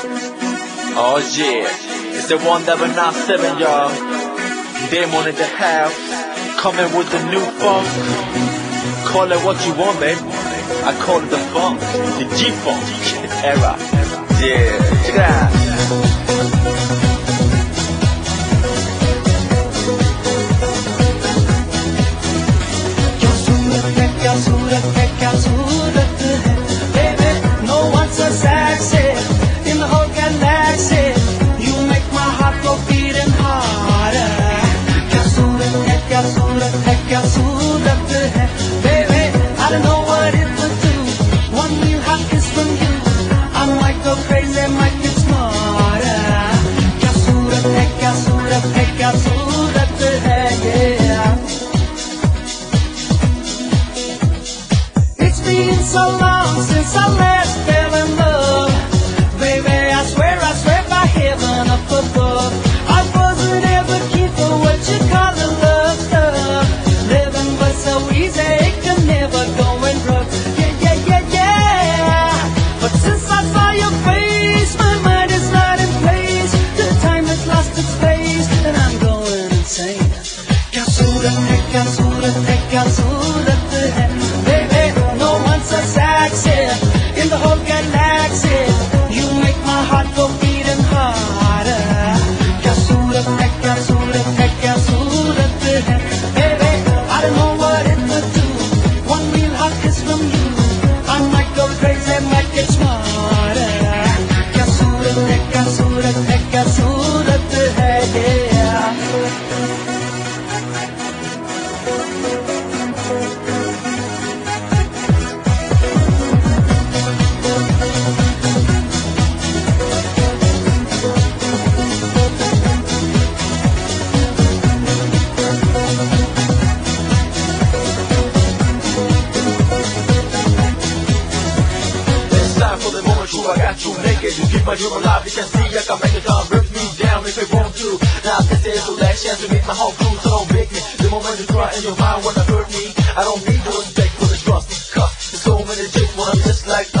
Oh yeah, it's the one that we're not seven, y'all. Demon in the house, coming with the new funk. Call it what you want, babe. I call it the funk, the G-funk era. Yeah, check it out. क्या सूरत है क्या सूरत है क्या सूरत है Baby, no one's so long since I last सूरत है क्या सूरत है क्या सूरत I got you naked. You keep my dream alive, you can see I can make it come Rip me down if you want to. Now this is the last chance to meet my whole crew. So don't make me. The moment you cry in your mind when I hurt me? I don't need your respect for the trust. Cause there's so many chicks wanna just like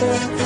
yeah.